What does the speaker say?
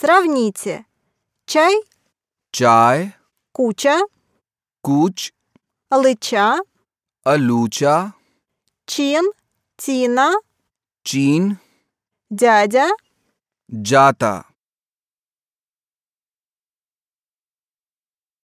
Сравните. Чай, чай. Куча, куч. Алыча, алюча. Чин, тина, чин. Дядя, Джата.